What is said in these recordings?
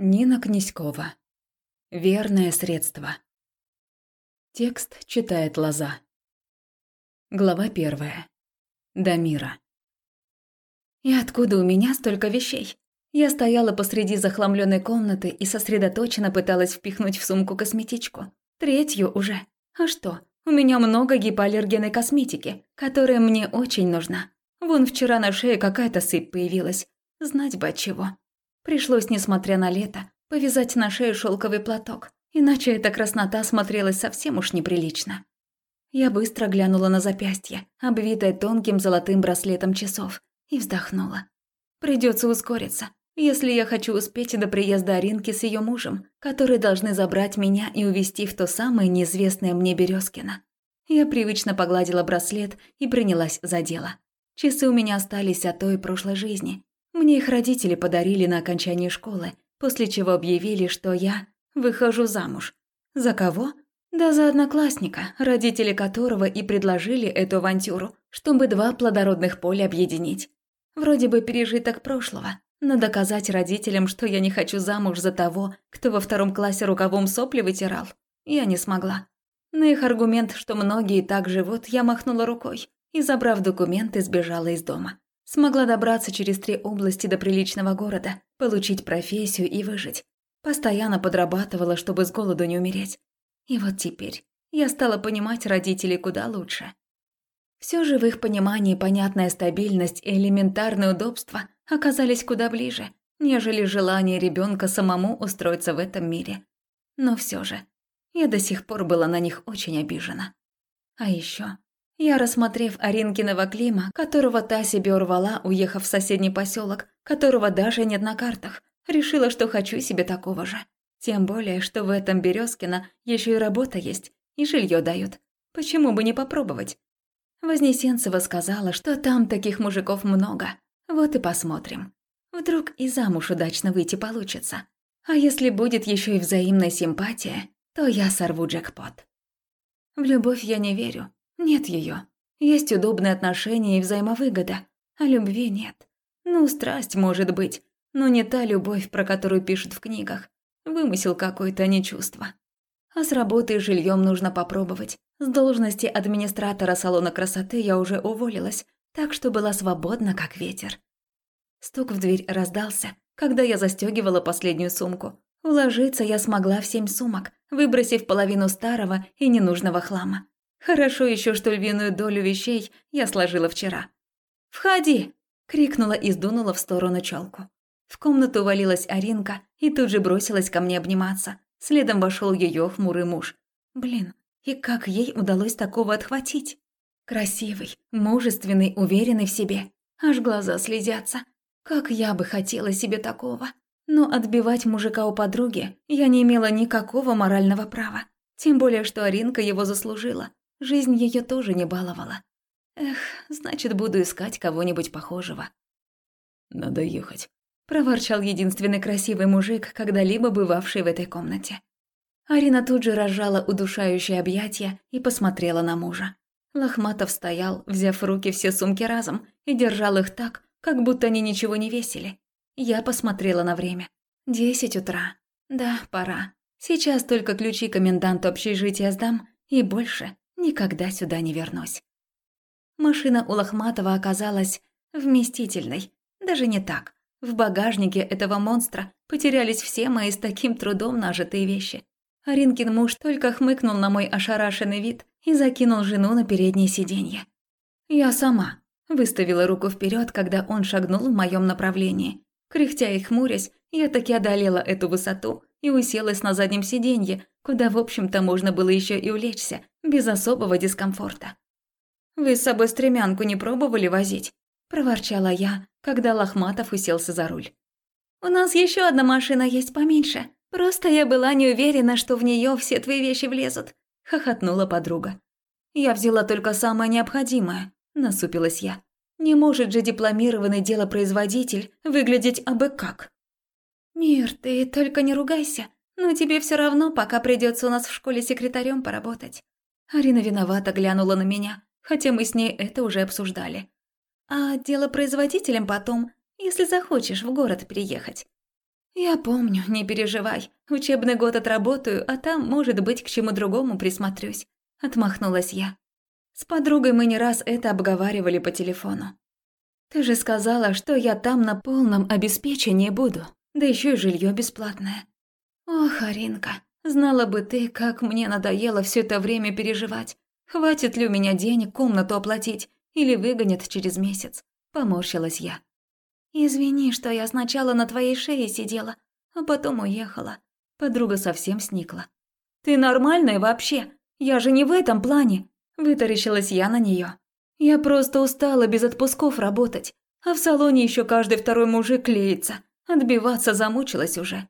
Нина Князькова. Верное средство. Текст читает Лоза. Глава первая. Дамира. И откуда у меня столько вещей? Я стояла посреди захламленной комнаты и сосредоточенно пыталась впихнуть в сумку косметичку. Третью уже. А что? У меня много гипоаллергенной косметики, которая мне очень нужна. Вон вчера на шее какая-то сыпь появилась. Знать бы от чего. Пришлось, несмотря на лето, повязать на шею шелковый платок, иначе эта краснота смотрелась совсем уж неприлично. Я быстро глянула на запястье, обвитое тонким золотым браслетом часов, и вздохнула. Придется ускориться, если я хочу успеть до приезда Аринки с ее мужем, которые должны забрать меня и увезти в то самое неизвестное мне Березкино. Я привычно погладила браслет и принялась за дело. Часы у меня остались от той прошлой жизни, мне их родители подарили на окончании школы, после чего объявили, что я выхожу замуж. За кого? Да за одноклассника, родители которого и предложили эту авантюру, чтобы два плодородных поля объединить. Вроде бы пережиток прошлого, но доказать родителям, что я не хочу замуж за того, кто во втором классе рукавом сопли вытирал, я не смогла. На их аргумент, что многие так живут, я махнула рукой и, забрав документы, сбежала из дома. Смогла добраться через три области до приличного города, получить профессию и выжить. Постоянно подрабатывала, чтобы с голоду не умереть. И вот теперь я стала понимать родителей куда лучше. Все же в их понимании понятная стабильность и элементарное удобство оказались куда ближе, нежели желание ребенка самому устроиться в этом мире. Но все же, я до сих пор была на них очень обижена. А еще я, рассмотрев Аринкиного Клима, которого та себе урвала, уехав в соседний поселок, которого даже нет на картах, решила, что хочу себе такого же. Тем более, что в этом Березкино еще и работа есть, и жилье дают. Почему бы не попробовать? Вознесенцева сказала, что там таких мужиков много. Вот и посмотрим. Вдруг и замуж удачно выйти получится. А если будет еще и взаимная симпатия, то я сорву джекпот. В любовь я не верю, нет ее. Есть удобные отношения и взаимовыгода, а любви нет. Ну, страсть может быть, но не та любовь, про которую пишут в книгах. Вымысел какой-то, а не чувство. А с работой и жильем нужно попробовать. С должности администратора салона красоты я уже уволилась, так что была свободна, как ветер. Стук в дверь раздался, когда я застегивала последнюю сумку. Уложиться я смогла в семь сумок, выбросив половину старого и ненужного хлама. Хорошо еще, что львиную долю вещей я сложила вчера. «Входи!» – крикнула и сдунула в сторону челку. В комнату валилась Аринка и тут же бросилась ко мне обниматься. Следом вошел ее хмурый муж. Блин, и как ей удалось такого отхватить? Красивый, мужественный, уверенный в себе. Аж глаза слезятся. Как я бы хотела себе такого. Но отбивать мужика у подруги я не имела никакого морального права. Тем более, что Аринка его заслужила. Жизнь ее тоже не баловала. Эх, значит, буду искать кого-нибудь похожего. «Надо ехать», – проворчал единственный красивый мужик, когда-либо бывавший в этой комнате. Арина тут же разжала удушающее объятие и посмотрела на мужа. Лохматов стоял, взяв в руки все сумки разом, и держал их так, как будто они ничего не весили. Я посмотрела на время. Десять утра. Да, пора. Сейчас только ключи коменданту общежития сдам, и больше никогда сюда не вернусь. Машина у Лохматова оказалась вместительной. Даже не так. В багажнике этого монстра потерялись все мои с таким трудом нажитые вещи. Аринкин муж только хмыкнул на мой ошарашенный вид и закинул жену на переднее сиденье. Я сама выставила руку вперед, когда он шагнул в моем направлении. Кряхтя и хмурясь, я таки одолела эту высоту и уселась на заднем сиденье, куда, в общем-то, можно было еще и улечься, без особого дискомфорта. «Вы с собой стремянку не пробовали возить?» – проворчала я, когда Лохматов уселся за руль. «У нас еще одна машина есть поменьше. Просто я была не уверена, что в нее все твои вещи влезут», – хохотнула подруга. «Я взяла только самое необходимое», – насупилась я. «Не может же дипломированный делопроизводитель выглядеть абы как». «Мир, ты только не ругайся. Но тебе все равно пока придется у нас в школе секретарем поработать. Арина виновато глянула на меня, хотя мы с ней это уже обсуждали. А дело производителем потом, если захочешь в город переехать. «Я помню, не переживай. Учебный год отработаю, а там, может быть, к чему другому присмотрюсь», – отмахнулась я. С подругой мы не раз это обговаривали по телефону. «Ты же сказала, что я там на полном обеспечении буду, да еще и жилье бесплатное». «Ох, Аринка, знала бы ты, как мне надоело все это время переживать. Хватит ли у меня денег комнату оплатить или выгонят через месяц?» – поморщилась я. «Извини, что я сначала на твоей шее сидела, а потом уехала». Подруга совсем сникла. «Ты нормальная вообще? Я же не в этом плане!» Вытаращилась я на нее. «Я просто устала без отпусков работать, а в салоне еще каждый второй мужик клеится. Отбиваться замучилась уже».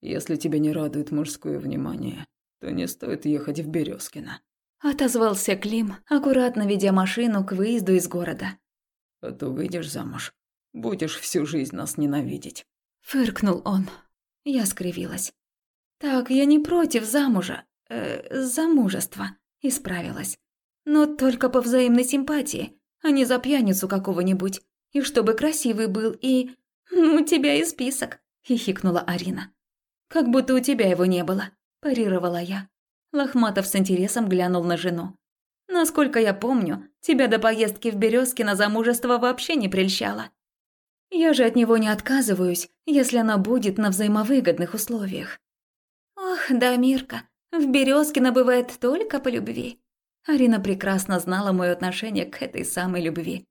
«Если тебя не радует мужское внимание, то не стоит ехать в Березкино», Отозвался Клим, аккуратно ведя машину к выезду из города. «А то выйдешь замуж, Будешь всю жизнь нас ненавидеть. Фыркнул он. Я скривилась. Так, я не против замужа, э, замужества, исправилась. Но только по взаимной симпатии, а не за пьяницу какого-нибудь. И чтобы красивый был, и... У тебя и список, хихикнула Арина. Как будто у тебя его не было, парировала я. Лохматов с интересом глянул на жену. Насколько я помню, тебя до поездки в Березки на замужество вообще не прельщало. Я же от него не отказываюсь, если она будет на взаимовыгодных условиях. Ох, да, Мирка, в Березкино бывает только по любви. Арина прекрасно знала мое отношение к этой самой любви.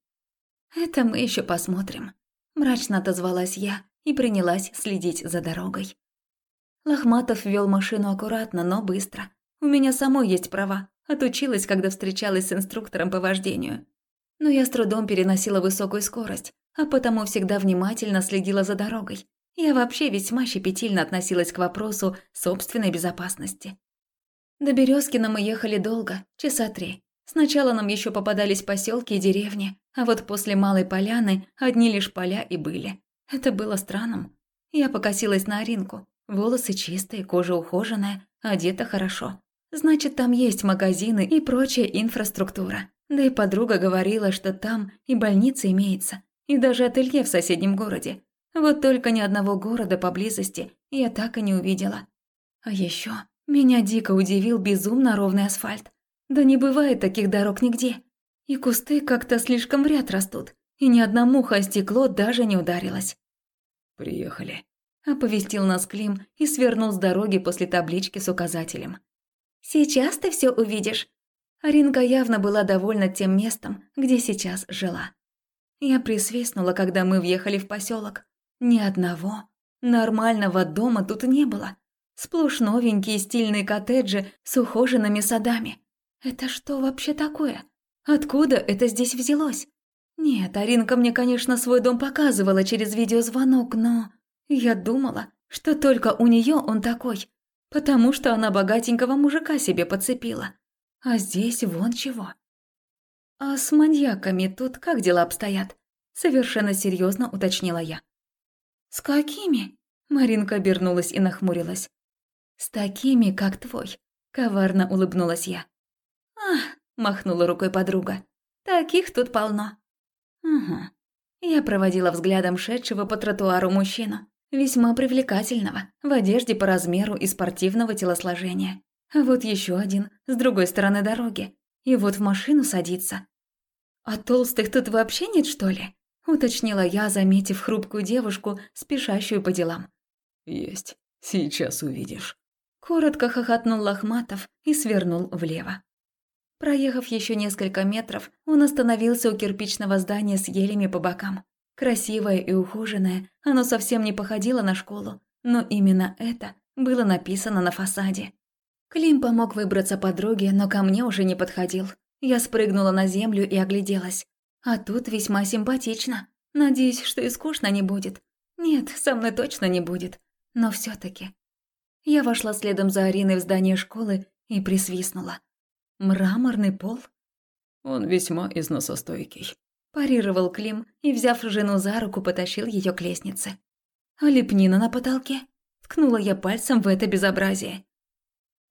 Это мы еще посмотрим. Мрачно отозвалась я и принялась следить за дорогой. Лохматов вел машину аккуратно, но быстро. У меня самой есть права. Отучилась, когда встречалась с инструктором по вождению. Но я с трудом переносила высокую скорость, а потому всегда внимательно следила за дорогой. Я вообще весьма щепетильно относилась к вопросу собственной безопасности. До Березкина мы ехали долго, часа три. Сначала нам еще попадались поселки и деревни, а вот после Малой Поляны одни лишь поля и были. Это было странным. Я покосилась на Аринку. Волосы чистые, кожа ухоженная, одета хорошо. Значит, там есть магазины и прочая инфраструктура. Да и подруга говорила, что там и больница имеется, и даже ателье в соседнем городе. Вот только ни одного города поблизости я так и не увидела. А еще меня дико удивил безумно ровный асфальт. Да не бывает таких дорог нигде. И кусты как-то слишком в ряд растут, и ни одна муха о стекло даже не ударилась. «Приехали», – оповестил нас Клим и свернул с дороги после таблички с указателем. «Сейчас ты все увидишь». Аринка явно была довольна тем местом, где сейчас жила. Я присвистнула, когда мы въехали в поселок. Ни одного нормального дома тут не было. Сплошь новенькие стильные коттеджи с ухоженными садами. Это что вообще такое? Откуда это здесь взялось? Нет, Аринка мне, конечно, свой дом показывала через видеозвонок, но... Я думала, что только у нее он такой, потому что она богатенького мужика себе подцепила. А здесь вон чего. «А с маньяками тут как дела обстоят?» Совершенно серьезно уточнила я. «С какими?» Маринка обернулась и нахмурилась. «С такими, как твой», – коварно улыбнулась я. «Ах», – махнула рукой подруга, – «таких тут полно». «Угу». Я проводила взглядом шедшего по тротуару мужчину, весьма привлекательного, в одежде по размеру и спортивного телосложения. А вот еще один, с другой стороны дороги, и вот в машину садится. «А толстых тут вообще нет, что ли?» – уточнила я, заметив хрупкую девушку, спешащую по делам. «Есть. Сейчас увидишь». Коротко хохотнул Лохматов и свернул влево. Проехав еще несколько метров, он остановился у кирпичного здания с елями по бокам. Красивое и ухоженное, оно совсем не походило на школу, но именно это было написано на фасаде. Клим помог выбраться подруге, но ко мне уже не подходил. Я спрыгнула на землю и огляделась. А тут весьма симпатично. Надеюсь, что и скучно не будет. Нет, со мной точно не будет. Но все таки Я вошла следом за Ариной в здание школы и присвистнула. Мраморный пол? Он весьма износостойкий. Парировал Клим и, взяв жену за руку, потащил ее к лестнице. А лепнина на потолке? Ткнула я пальцем в это безобразие.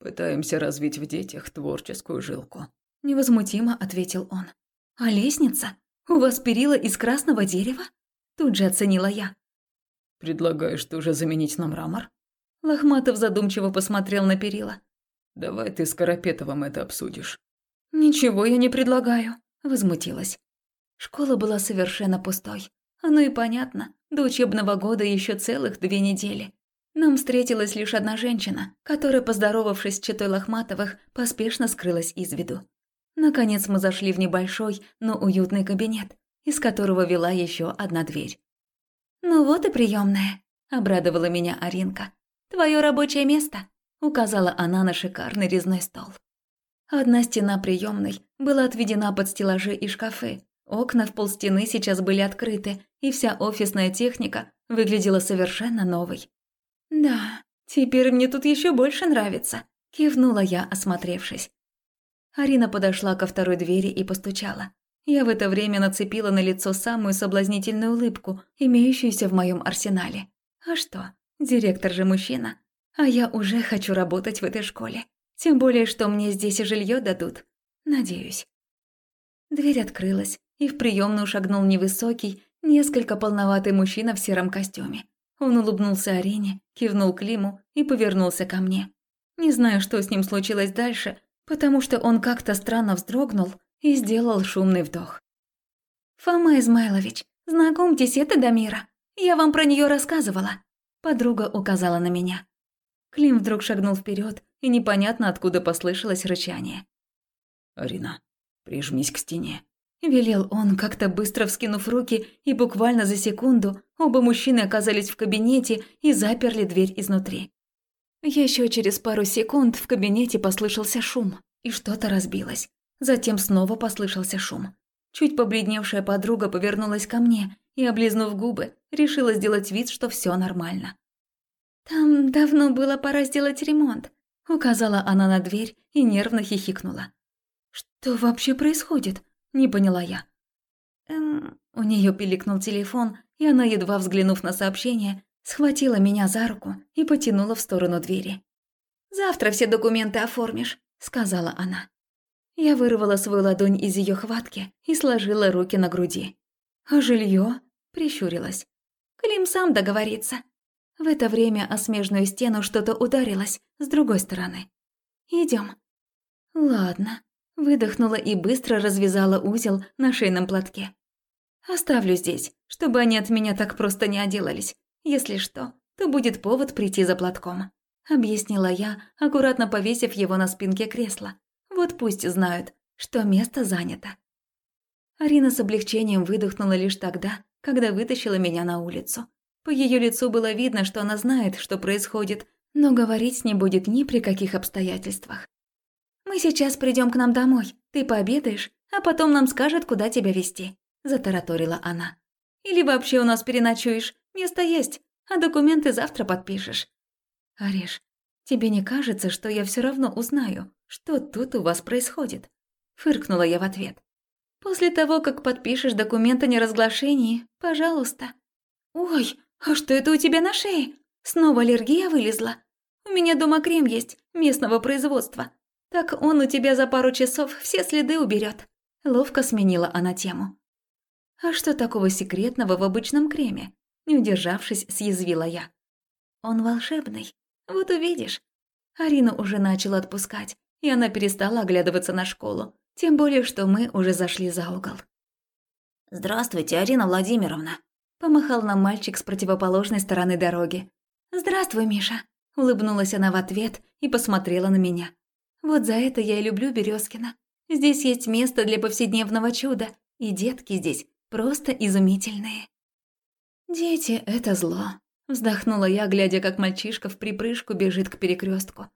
Пытаемся развить в детях творческую жилку. Невозмутимо ответил он. А лестница? У вас перила из красного дерева? Тут же оценила я. Предлагаешь тоже заменить на мрамор? Лохматов задумчиво посмотрел на перила. Давай ты с Карапетовым это обсудишь. Ничего я не предлагаю, возмутилась. Школа была совершенно пустой. Оно и понятно, до учебного года еще целых две недели. Нам встретилась лишь одна женщина, которая, поздоровавшись с читой Лохматовых, поспешно скрылась из виду. Наконец мы зашли в небольшой, но уютный кабинет, из которого вела еще одна дверь. «Ну вот и приемная, обрадовала меня Аринка. «Твое рабочее место», – указала она на шикарный резной стол. Одна стена приемной была отведена под стеллажи и шкафы. Окна в полстены сейчас были открыты, и вся офисная техника выглядела совершенно новой. «Да, теперь мне тут еще больше нравится», – кивнула я, осмотревшись. Арина подошла ко второй двери и постучала. Я в это время нацепила на лицо самую соблазнительную улыбку, имеющуюся в моем арсенале. А что, директор же мужчина. А я уже хочу работать в этой школе. Тем более, что мне здесь и жилье дадут. Надеюсь. Дверь открылась, и в приемную шагнул невысокий, несколько полноватый мужчина в сером костюме. Он улыбнулся Арине, кивнул Климу и повернулся ко мне. Не знаю, что с ним случилось дальше, потому что он как-то странно вздрогнул и сделал шумный вдох. «Фома Измайлович, знакомьтесь, это Дамира. Я вам про нее рассказывала». Подруга указала на меня. Клим вдруг шагнул вперед, и непонятно откуда послышалось рычание. «Арина, прижмись к стене», – велел он, как-то быстро вскинув руки, и буквально за секунду оба мужчины оказались в кабинете и заперли дверь изнутри. Еще через пару секунд в кабинете послышался шум, и что-то разбилось. Затем снова послышался шум. Чуть побледневшая подруга повернулась ко мне и, облизнув губы, решила сделать вид, что все нормально. «Там давно было пора сделать ремонт», — указала она на дверь и нервно хихикнула. «Что вообще происходит?» — не поняла я. Эм, у нее пиликнул телефон, и она, едва взглянув на сообщение, схватила меня за руку и потянула в сторону двери. «Завтра все документы оформишь», — сказала она. Я вырвала свою ладонь из ее хватки и сложила руки на груди. «А жилье?» – прищурилась. «Клим сам договорится». В это время о смежную стену что-то ударилось с другой стороны. Идем. «Ладно», – выдохнула и быстро развязала узел на шейном платке. «Оставлю здесь, чтобы они от меня так просто не отделались. Если что, то будет повод прийти за платком», – объяснила я, аккуратно повесив его на спинке кресла. Вот пусть знают, что место занято. Арина с облегчением выдохнула лишь тогда, когда вытащила меня на улицу. По ее лицу было видно, что она знает, что происходит, но говорить не будет ни при каких обстоятельствах. «Мы сейчас придем к нам домой, ты пообедаешь, а потом нам скажут, куда тебя везти», – затараторила она. «Или вообще у нас переночуешь, место есть, а документы завтра подпишешь». «Ариш, тебе не кажется, что я все равно узнаю, что тут у вас происходит?» Фыркнула я в ответ. «После того, как подпишешь документ о неразглашении, пожалуйста». «Ой, а что это у тебя на шее? Снова аллергия вылезла? У меня дома крем есть, местного производства. Так он у тебя за пару часов все следы уберет. Ловко сменила она тему. «А что такого секретного в обычном креме?» Не удержавшись, съязвила я. «Он волшебный. Вот увидишь». Арина уже начала отпускать, и она перестала оглядываться на школу. Тем более, что мы уже зашли за угол. «Здравствуйте, Арина Владимировна», – помахал нам мальчик с противоположной стороны дороги. «Здравствуй, Миша», – улыбнулась она в ответ и посмотрела на меня. «Вот за это я и люблю Березкина. Здесь есть место для повседневного чуда, и детки здесь просто изумительные». «Дети – это зло», – вздохнула я, глядя, как мальчишка в припрыжку бежит к перекрестку.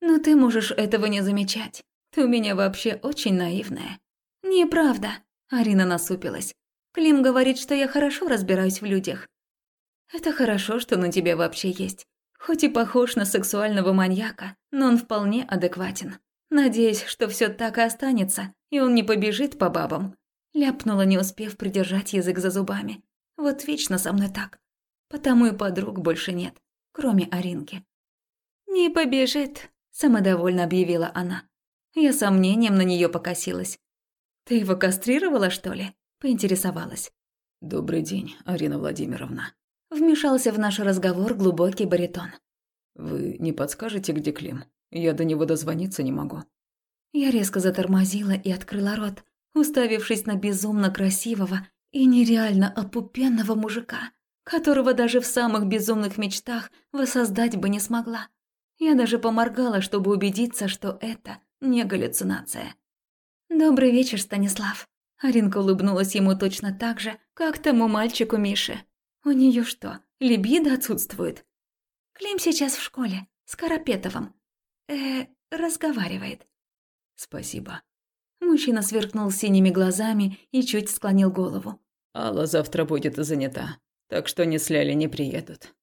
Но ты можешь этого не замечать. Ты у меня вообще очень наивная. Неправда. Арина насупилась. Клим говорит, что я хорошо разбираюсь в людях. Это хорошо, что на тебя вообще есть. Хоть и похож на сексуального маньяка, но он вполне адекватен. Надеюсь, что все так и останется, и он не побежит по бабам. Ляпнула, не успев придержать язык за зубами. Вот вечно со мной так. Потому и подруг больше нет, кроме Аринки. «Не побежит», самодовольно объявила она. Я сомнением на нее покосилась. «Ты его кастрировала, что ли?» – поинтересовалась. «Добрый день, Арина Владимировна». Вмешался в наш разговор глубокий баритон. «Вы не подскажете, где Клим? Я до него дозвониться не могу». Я резко затормозила и открыла рот, уставившись на безумно красивого и нереально опупенного мужика, которого даже в самых безумных мечтах воссоздать бы не смогла. Я даже поморгала, чтобы убедиться, что это не галлюцинация. «Добрый вечер, Станислав». Аринка улыбнулась ему точно так же, как тому мальчику Мише. У нее что, либидо отсутствует? Клим сейчас в школе, с Карапетовым. Э, разговаривает. Спасибо. Мужчина сверкнул синими глазами и чуть склонил голову. Алла завтра будет занята, так что не сляли не приедут.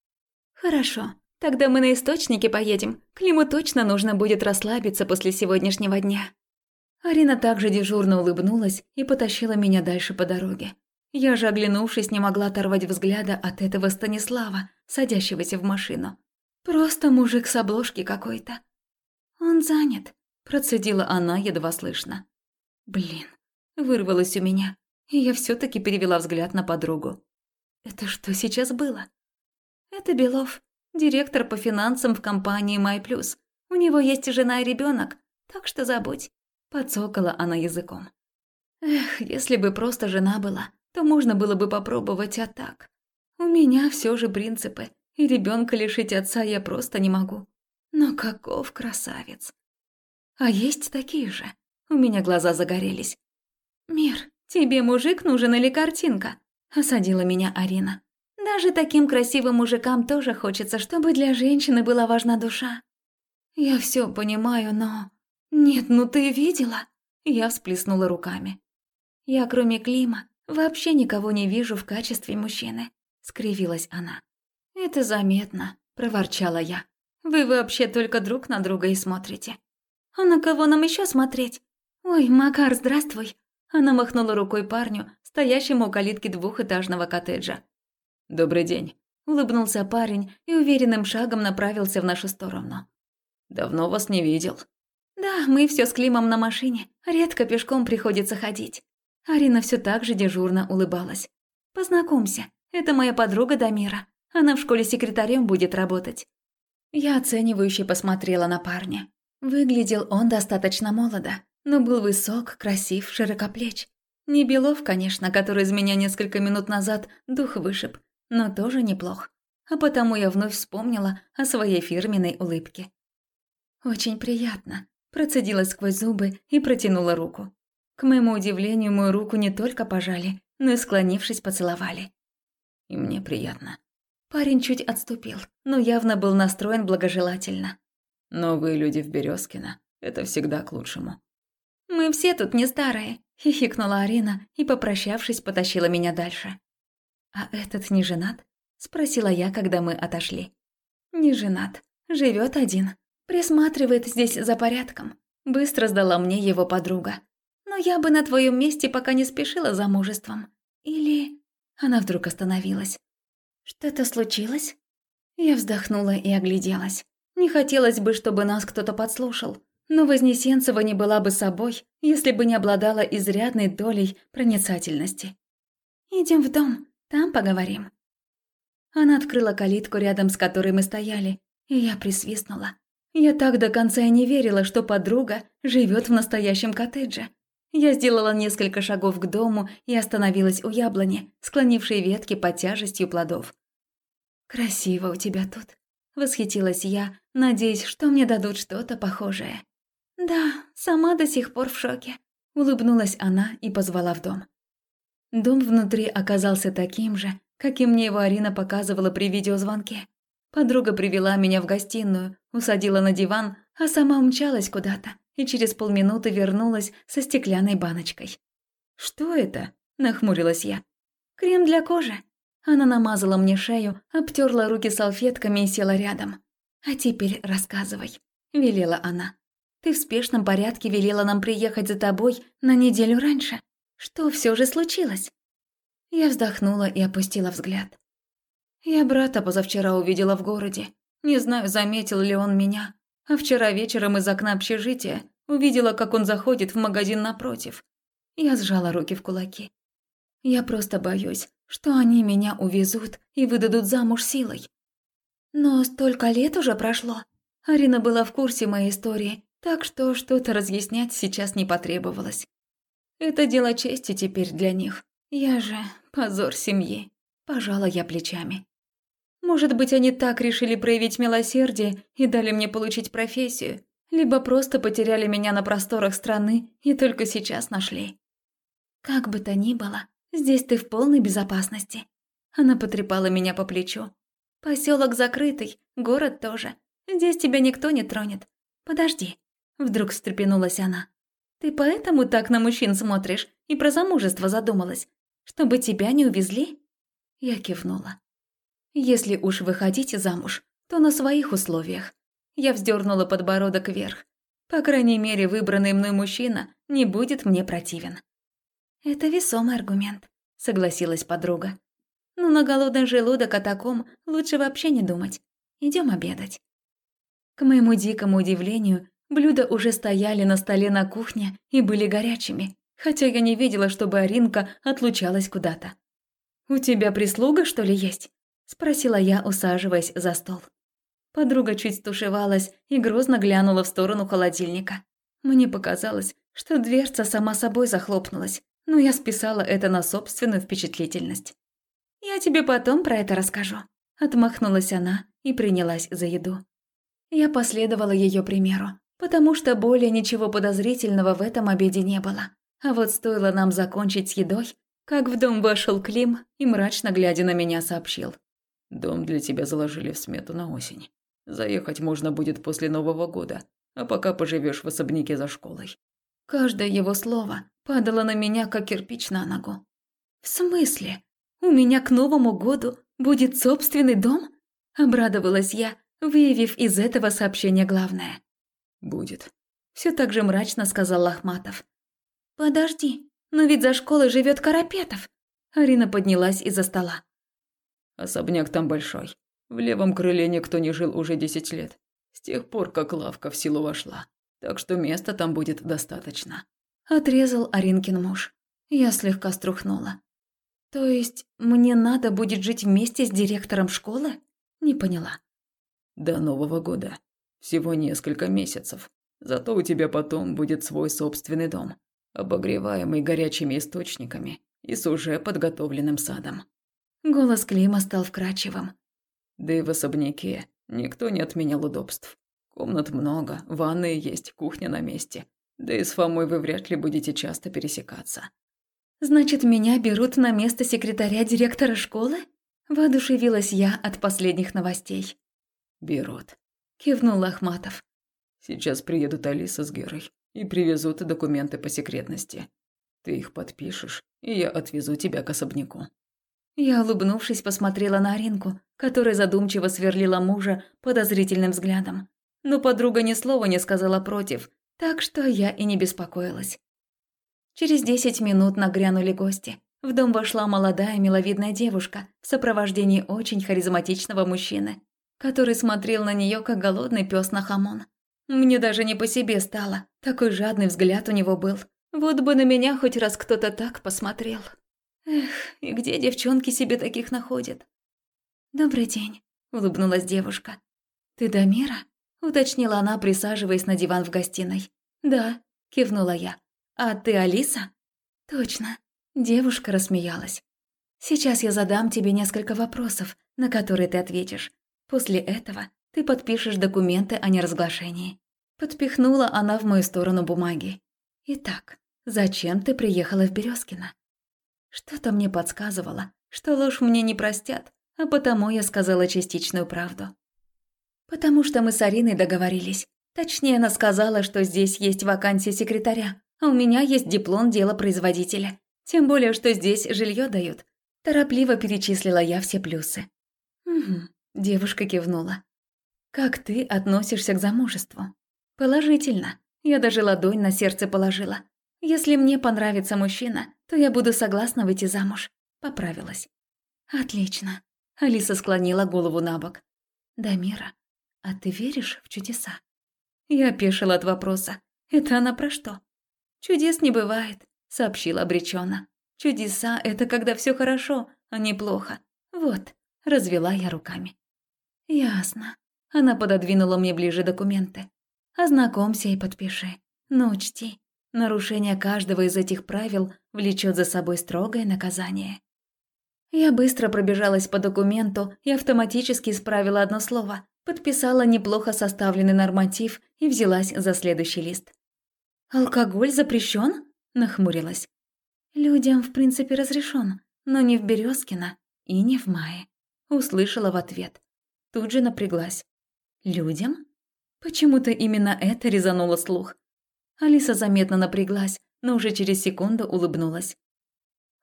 Хорошо. Тогда мы на источники поедем. Климу точно нужно будет расслабиться после сегодняшнего дня. Арина также дежурно улыбнулась и потащила меня дальше по дороге. Я же, оглянувшись, не могла оторвать взгляда от этого Станислава, садящегося в машину. Просто мужик с обложки какой-то. Он занят, процедила она едва слышно. Блин, вырвалось у меня, и я все таки перевела взгляд на подругу. Это что сейчас было? Это Белов, директор по финансам в компании MyPlus. У него есть жена и ребенок, так что забудь. Подсокала она языком. Эх, если бы просто жена была, то можно было бы попробовать, а так. У меня все же принципы, и ребенка лишить отца я просто не могу. Но каков красавец. А есть такие же. У меня глаза загорелись. «Мир, тебе мужик нужен или картинка?» – осадила меня Арина. Даже таким красивым мужикам тоже хочется, чтобы для женщины была важна душа. Я все понимаю, но... Нет, ну ты видела? Я всплеснула руками. Я, кроме Клима, вообще никого не вижу в качестве мужчины, скривилась она. Это заметно, проворчала я. Вы вообще только друг на друга и смотрите. А на кого нам еще смотреть? Ой, Макар, здравствуй. Она махнула рукой парню, стоящему у калитки двухэтажного коттеджа. «Добрый день», – улыбнулся парень и уверенным шагом направился в нашу сторону. «Давно вас не видел». «Да, мы все с Климом на машине. Редко пешком приходится ходить». Арина все так же дежурно улыбалась. «Познакомься, это моя подруга Дамира. Она в школе секретарем будет работать». Я оценивающе посмотрела на парня. Выглядел он достаточно молодо, но был высок, красив, широкоплеч. Не Белов, конечно, который из меня несколько минут назад дух вышиб, но тоже неплох. А потому я вновь вспомнила о своей фирменной улыбке. «Очень приятно», – процедила сквозь зубы и протянула руку. К моему удивлению, мою руку не только пожали, но и склонившись поцеловали. «И мне приятно». Парень чуть отступил, но явно был настроен благожелательно. «Новые люди в Березкино – это всегда к лучшему». «Мы все тут не старые», – хихикнула Арина и, попрощавшись, потащила меня дальше. «А этот не женат?» – спросила я, когда мы отошли. «Не женат. Живет один. Присматривает здесь за порядком», – быстро сдала мне его подруга. «Но я бы на твоем месте пока не спешила за мужеством. Или...» Она вдруг остановилась. «Что-то случилось?» Я вздохнула и огляделась. Не хотелось бы, чтобы нас кто-то подслушал. Но Вознесенцева не была бы собой, если бы не обладала изрядной долей проницательности. «Идем в дом», там поговорим». Она открыла калитку, рядом с которой мы стояли, и я присвистнула. Я так до конца и не верила, что подруга живет в настоящем коттедже. Я сделала несколько шагов к дому и остановилась у яблони, склонившей ветки под тяжестью плодов. «Красиво у тебя тут», – восхитилась я, надеясь, что мне дадут что-то похожее. «Да, сама до сих пор в шоке», – улыбнулась она и позвала в дом. Дом внутри оказался таким же, каким мне его Арина показывала при видеозвонке. Подруга привела меня в гостиную, усадила на диван, а сама умчалась куда-то и через полминуты вернулась со стеклянной баночкой. «Что это?» – нахмурилась я. «Крем для кожи». Она намазала мне шею, обтерла руки салфетками и села рядом. «А теперь рассказывай», – велела она. «Ты в спешном порядке велела нам приехать за тобой на неделю раньше. Что все же случилось? Я вздохнула и опустила взгляд. Я брата позавчера увидела в городе. Не знаю, заметил ли он меня. А вчера вечером из окна общежития увидела, как он заходит в магазин напротив. Я сжала руки в кулаки. Я просто боюсь, что они меня увезут и выдадут замуж силой. Но столько лет уже прошло. Арина была в курсе моей истории, так что что-то разъяснять сейчас не потребовалось. Это дело чести теперь для них. Я же позор семьи. Пожала я плечами. Может быть, они так решили проявить милосердие и дали мне получить профессию, либо просто потеряли меня на просторах страны и только сейчас нашли. Как бы то ни было, здесь ты в полной безопасности. Она потрепала меня по плечу. Поселок закрытый, город тоже. Здесь тебя никто не тронет. Подожди, Вдруг встрепенулась она. «Ты поэтому так на мужчин смотришь и про замужество задумалась? Чтобы тебя не увезли?» Я кивнула. «Если уж выходить замуж, то на своих условиях». Я вздернула подбородок вверх. По крайней мере, выбранный мной мужчина не будет мне противен. «Это весомый аргумент», — согласилась подруга. «Но на голодный желудок о таком лучше вообще не думать. Идем обедать». К моему дикому удивлению, Блюда уже стояли на столе на кухне и были горячими, хотя я не видела, чтобы Аринка отлучалась куда-то. «У тебя прислуга, что ли, есть?» – спросила я, усаживаясь за стол. Подруга чуть стушевалась и грозно глянула в сторону холодильника. Мне показалось, что дверца сама собой захлопнулась, но я списала это на собственную впечатлительность. «Я тебе потом про это расскажу», – отмахнулась она и принялась за еду. Я последовала ее примеру, потому что более ничего подозрительного в этом обеде не было. А вот стоило нам закончить с едой, как в дом вошел Клим и, мрачно глядя на меня, сообщил. «Дом для тебя заложили в смету на осень. Заехать можно будет после Нового года, а пока поживешь в особняке за школой». Каждое его слово падало на меня, как кирпич на ногу. «В смысле? У меня к Новому году будет собственный дом?» Обрадовалась я, выявив из этого сообщения главное будет. Все так же мрачно сказал Лохматов. Подожди, но ведь за школой живет Карапетов. Арина поднялась из-за стола. Особняк там большой. В левом крыле никто не жил уже десять лет. С тех пор, как лавка в силу вошла. Так что места там будет достаточно. Отрезал Аринкин муж. Я слегка струхнула. То есть мне надо будет жить вместе с директором школы? Не поняла. До Нового года. Всего несколько месяцев. Зато у тебя потом будет свой собственный дом, обогреваемый горячими источниками и с уже подготовленным садом. Голос Клима стал вкрадчивым. Да и в особняке никто не отменял удобств. Комнат много, ванны есть, кухня на месте. Да и с Фомой вы вряд ли будете часто пересекаться. Значит, меня берут на место секретаря директора школы? Воодушевилась я от последних новостей. Берут. – кивнул Ахматов. «Сейчас приедут Алиса с Герой и привезут документы по секретности. Ты их подпишешь, и я отвезу тебя к особняку». Я, улыбнувшись, посмотрела на Аринку, которая задумчиво сверлила мужа подозрительным взглядом. Но подруга ни слова не сказала против, так что я и не беспокоилась. Через десять минут нагрянули гости. В дом вошла молодая миловидная девушка в сопровождении очень харизматичного мужчины который смотрел на нее, как голодный пес на хамон. Мне даже не по себе стало, такой жадный взгляд у него был. Вот бы на меня хоть раз кто-то так посмотрел. Эх, и где девчонки себе таких находят? «Добрый день», – улыбнулась девушка. «Ты Дамира?» – уточнила она, присаживаясь на диван в гостиной. «Да», – кивнула я. «А ты Алиса?» «Точно». Девушка рассмеялась. «Сейчас я задам тебе несколько вопросов, на которые ты ответишь. После этого ты подпишешь документы о неразглашении». Подпихнула она в мою сторону бумаги. «Итак, зачем ты приехала в Березкино?» Что-то мне подсказывало, что ложь мне не простят, а потому я сказала частичную правду. «Потому что мы с Ариной договорились. Точнее, она сказала, что здесь есть вакансия секретаря, а у меня есть диплом дела производителя. Тем более, что здесь жилье дают». Торопливо перечислила я все плюсы. «Угу, Девушка кивнула. «Как ты относишься к замужеству?» «Положительно. Я даже ладонь на сердце положила. Если мне понравится мужчина, то я буду согласна выйти замуж». Поправилась. «Отлично». Алиса склонила голову на бок. «Дамира, а ты веришь в чудеса?» Я опешила от вопроса. «Это она про что?» «Чудес не бывает», — сообщила обреченно. «Чудеса — это когда все хорошо, а неплохо. Вот, развела я руками. Ясно. Она пододвинула мне ближе документы. Ознакомься и подпиши. Но учти, нарушение каждого из этих правил влечет за собой строгое наказание. Я быстро пробежалась по документу и автоматически исправила одно слово, подписала неплохо составленный норматив и взялась за следующий лист. «Алкоголь запрещен? нахмурилась. «Людям, в принципе, разрешен, но не в Березкино и не в мае», – услышала в ответ. Тут же напряглась. «Людям?» Почему-то именно это резануло слух. Алиса заметно напряглась, но уже через секунду улыбнулась.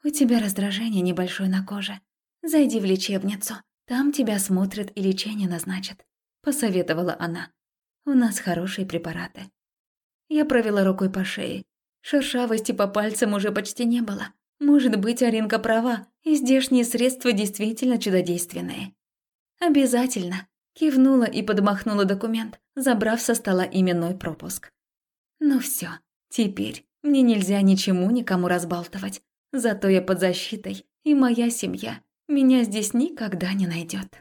«У тебя раздражение небольшое на коже. Зайди в лечебницу, там тебя смотрят и лечение назначат», – посоветовала она. «У нас хорошие препараты». Я провела рукой по шее. Шершавости по пальцам уже почти не было. Может быть, Аринка права, и здешние средства действительно чудодейственные. «Обязательно», – кивнула и подмахнула документ, забрав со стола именной пропуск. «Ну все, теперь мне нельзя ничему никому разбалтывать. Зато я под защитой, и моя семья меня здесь никогда не найдет.